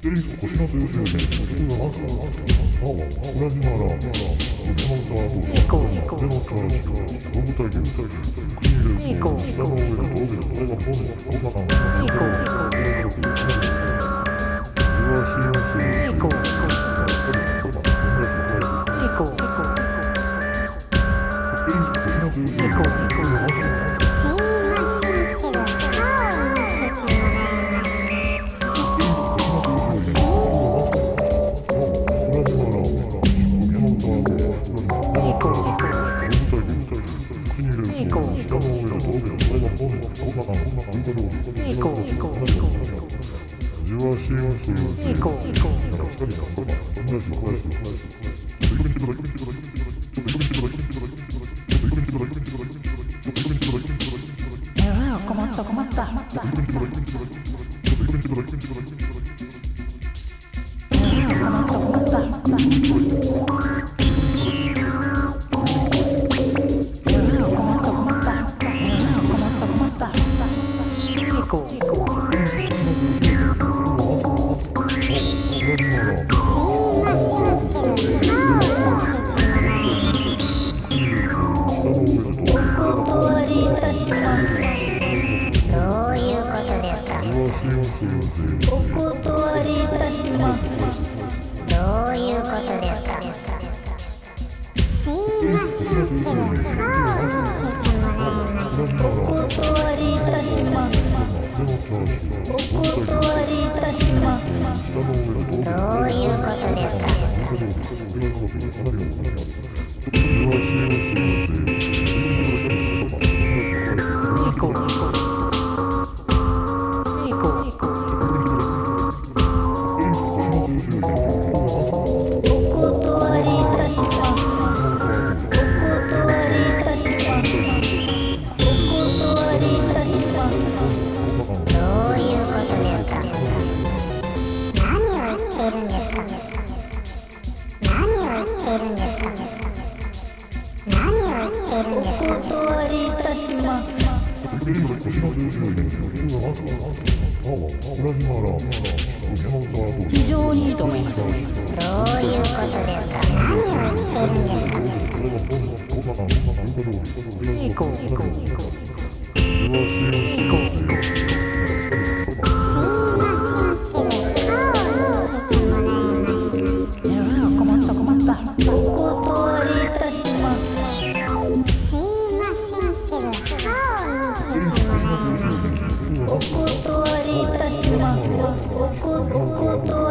困った困ったお断りいたしますどういうことですかお断りいたします。どういうことですかお断りいたしますお断りいたしますどういうことですかお断りいたしますお断りいたしますお断りいたしますお断りいたします。どういうことですか？を言ってるんですかお断りいたします非常にいいと思いますどういうことです。か何を言ってるんですかいい子いい子いい子り